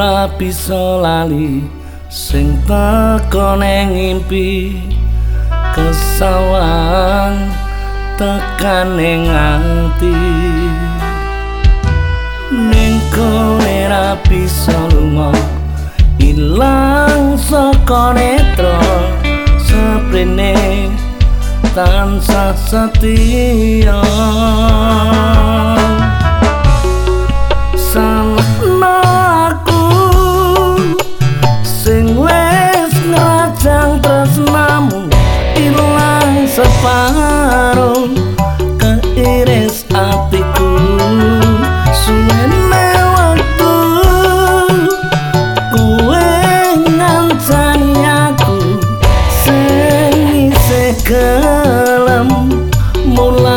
ora bisa lali sing teko ning ngimpi. Kesawan tekan ning ati ning kone ra bisa lunga ilang saka netra saprene tansah setia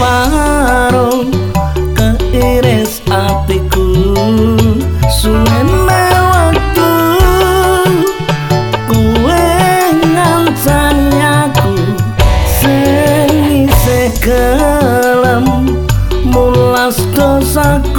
paro keiris atiku suwene waktu kuwe ngancani aku. Sing isih kelem mulas dosaku.